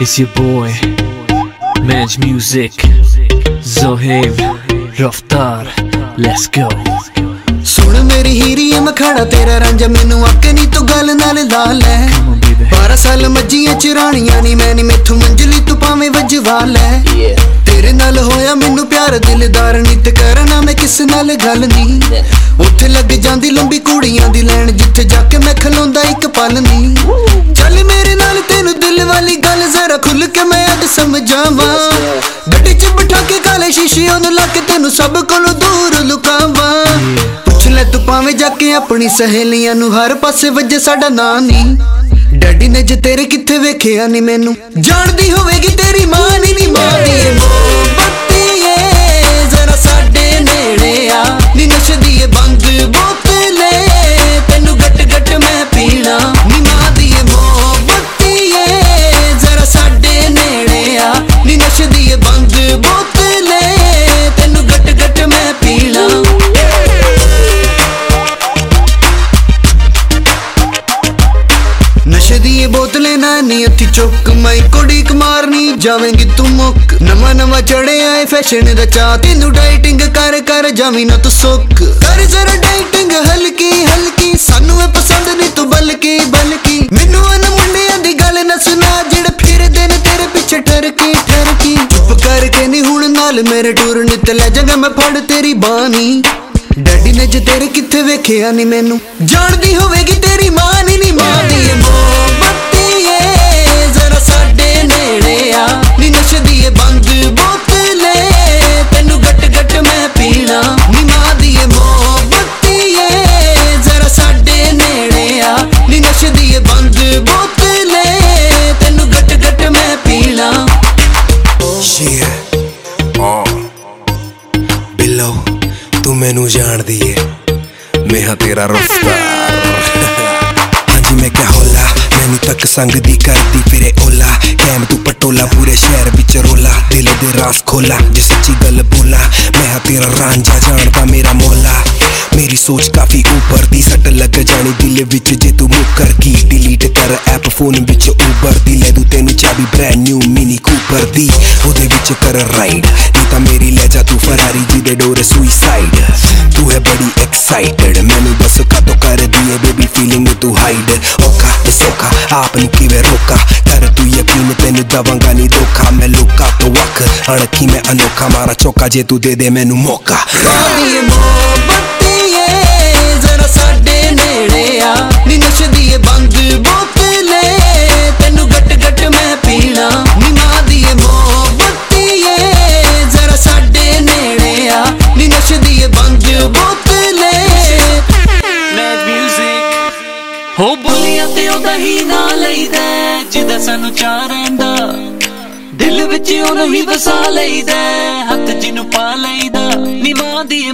It's your boy, Manj Music, Zohaib, Raftar. Let's go. ਸੁਣ ਮੇਰੀ ਹੀਰੀ ਮੈਂ ਖੜਾ ਤੇਰਾ ਰਾਂਝਾ ਮੈਨੂੰ ਆਕੇ ਨਹੀਂ ਤੂੰ ਗੱਲ ਨਾਲ ਲਾ ਲੈ Come on, baby. 12 ਸਾਲ ਮੱਜੀਆਂ ਚਰਾਣੀਆਂ ਨਹੀਂ ਮੈਂ ਨਹੀਂ ਮੈਥੋਂ ਮੰਜਲੀ ਤੂੰ ਭਾਵੇਂ ਵਜਵਾ ਲੈ. ਤੇਰੇ ਨਾਲ ਹੋਇਆ ਮੈਨੂੰ ਪਿਆਰ ਦਿਲਦਾਰ ਨਹੀਂ ਤੇ ਕਰਨਾ ਮੈਂ ਕਿਸ ਨਾਲ ਗੱਲ ਨਹੀਂ ਉੱਥੇ ਲੱਗ ਜਾਂਦੀ ਲੰਬੀ ਕੁੜੀਆਂ ਦੀ ਲੈਣ ਜਿੱਥੇ ਜਾ ਕੇ ਮੈਂ ਖਲੋਂਦਾ ਇੱਕ ਪਲ ਨਹੀਂ ਗੱਲ ਖੁੱਲ ਕੇ ਮੈਂ ਅੱਜ ਸਮਝਾਵਾਂ। ਗੱਡੀ 'ਚ ਬਿਠਾ ਕੇ ਕਾਲੇ ਸ਼ੀਸ਼ੇ ਉਹਨੂੰ ਲਾ ਕੇ ਤੈਨੂੰ ਸਭ ਕੋਲੋਂ ਦੂਰ ਲੁਕਾਵਾਂ। ਪੁੱਛ ਲੈ ਤੂੰ ਭਾਵੇਂ ਜਾ ਕੇ ਆਪਣੀ ਸਹੇਲੀਆਂ ਨੂੰ, ਹਰ ਪਾਸੇ ਵੱਜੇ ਸਾਡਾ ਨਾਂ ਨਹੀਂ ਡੈਡੀ ਨੇ ਜੇ ਤੇਰੇ ਕਿੱਥੇ ਵੇਖਿਆ ਨਹੀਂ ਮੈਨੂੰ। ਜਾਣਦੀ ਹੋਵੇਗੀ ਤੇਰੀ ਨਸ਼ੇ ਦੀ ਬੋਤਲੇ ਨਾ ਨੀ ਅੱਥੀ ਚੁੱਕ ਮੈਂ ਕੁੜੀ ਮਾਰਨੀ, ਜਾਵੇਂਗੀ ਤੂੰ ਮੁੱਕ। ਨਵਾਂ ਨਵਾਂ ਚੜਿਆ ਏ ਫੈਸ਼ਨ ਦਾ ਚਾ, ਤੈਨੂੰ ਡਾਈਟਿੰਗ ਕਰ ਕਰ ਜਾਵੀਂ ਨਾ ਤੂੰ ਸੁੱਕ। ਕਰ ਜ਼ਰਾ ਡਾਈਟਿੰਗ ਹਲਕੀ ਹਲਕੀ, ਸਾਨੂੰ ਇਹ ਪਸੰਦ ਨਹੀਂ ਤੂੰ ਬਲਕੀ ਬਲਕੀ। ਮੈਨੂੰ ਅਨ ਮੁੰਡਿਆਂ ਦੀ ਗੱਲ ਨਾ ਸੁਣਾ, ਜਿਹੜੇ ਫਿਰਦੇ ਨੇ ਤੇਰੇ ਪਿੱਛੇ ਠਰਕੀ ਠਰਕੀ। ਚੁੱਪ ਕਰਕੇ ਨਹੀਂ ਹੁਣ ਨਾਲ ਮੇਰੇ ਟੂਰ ਨਿੱਤ ਲੈ ਜਾਗਾ, ਮੈਂ ਫੜ ਤੇਰੀ ਬਾਣੀ। ਡੈਡੀ ਨੇ ਜੇ ਤੇਰੇ ਕਿੱਥੇ ਵੇਖਿਆ ਨਹੀਂ ਮੈਨੂੰ? ਜਾਣਦੀ ਹੋਵੇਗੀ ਤੇਰੀ ਮਾਂ ਨੀ ਨੀ ਮਾਂ ਦੀ ਏ ਮੈਂ ਹਾਂ ਤੇਰਾ ਰਫਤਾਰ ਹਾਂਜੀ ਮੈਂ ਕਿਹਾ ਹੋਲਾ ਮੈਨੂੰ ਤੱਕ ਸੰਗ ਦੀ ਕਰਦੀ ਫਿਰੇ ਓਲਾ ਕੈਮ ਤੂੰ ਪਟੋਲਾ ਪੂਰੇ ਸ਼ਹਿਰ ਵਿੱਚ ਰੋਲਾ ਦਿਲ ਦੇ ਰਾਸ ਖੋਲਾ ਜੇ ਸੱਚੀ ਗੱਲ ਬੋਲਾ ਮੈਂ ਹਾਂ ਤੇਰਾ ਰਾਂਝਾ ਜਾਣਦਾ ਮੇਰਾ ਮੋਲਾ ਮੇਰੀ ਸੋਚ ਕਾਫੀ ਉੱਪਰ ਦੀ ਸੱਟ ਲੱਗ ਜਾਣੀ ਦਿਲ ਵਿੱਚ ਜੇ ਤੂੰ ਮੁੱਕਰ ਗਈ ਡਿਲੀਟ ਕਰ ਐਪ ਫੋਨ ਵਿੱਚ ਉਬਰ ਦੀ ਲੈ ਦੂ ਤੈਨੂੰ ਚਾਬੀ ਬ੍ਰੈਂਡ ਨਿਊ ਮਿਨੀ ਕੂਪਰ ਦੀ ਉਹਦੇ ਵਿੱਚ ਕਰ ਰਾਈਡ ਨਹੀਂ ਤਾਂ ਮੇਰੀ ਲੈ ਜਾ ਤੂੰ ਫਰਾਰੀ ਜੀ ਦੇ ਡੋਰੇ ਸੁਈਸਾਈਡ ਤੂੰ ਹੈ ਬੜੀ ਐਕਸਾਈਟਡ ਮੈਨੂੰ ਬਸ ਕਾਤੋਂ ਕਰਦੀ ਏ ਬੇਬੀ ਫੀਲਿੰਗ ਤੂੰ ਹਾਈਡ ਔਖਾ ਤੇ ਸੌਖਾ ਆਪ ਨੂੰ ਕਿਵੇਂ ਰੋਕਾ ਕਰ ਤੂੰ ਯਕੀਨ ਤੈਨੂੰ ਦਵਾਂਗਾ ਨਹੀਂ ਧੋਖਾ ਮੈਂ ਲੋਕਾਂ ਤੋਂ ਵੱਖ ਅਣਖੀ ਮੈਂ ਅਨੋਖਾ ਮਾਰਾ ਚੌਕਾ ਜੇ ਤੂੰ ਦੇ ਦੇ ਮੈਨੂੰ ਮੌਕਾ ਦੀ ਏ ਨੀ ਨਸ਼ਦੀ ਬੋਤਲੇ। Manj Music. ਹੋ ਬੋਲੀਆਂ ਤੇ ਉਹਦਾ ਹੀ ਨਾ ਲਈਦਾ, ਜਿਹਦਾ ਸਾਨੂੰ ਚਾਹ ਰਹਿੰਦਾ। ਦਿਲ ਵਿੱਚ ਉਹਨੂੰ ਹੀ ਵਸਾ ਲਈਦਾ, ਹੱਥ ਜਿਹਨੂੰ ਪਾ ਲਈਦਾ। ਨਿਮਾਂ ਦੀ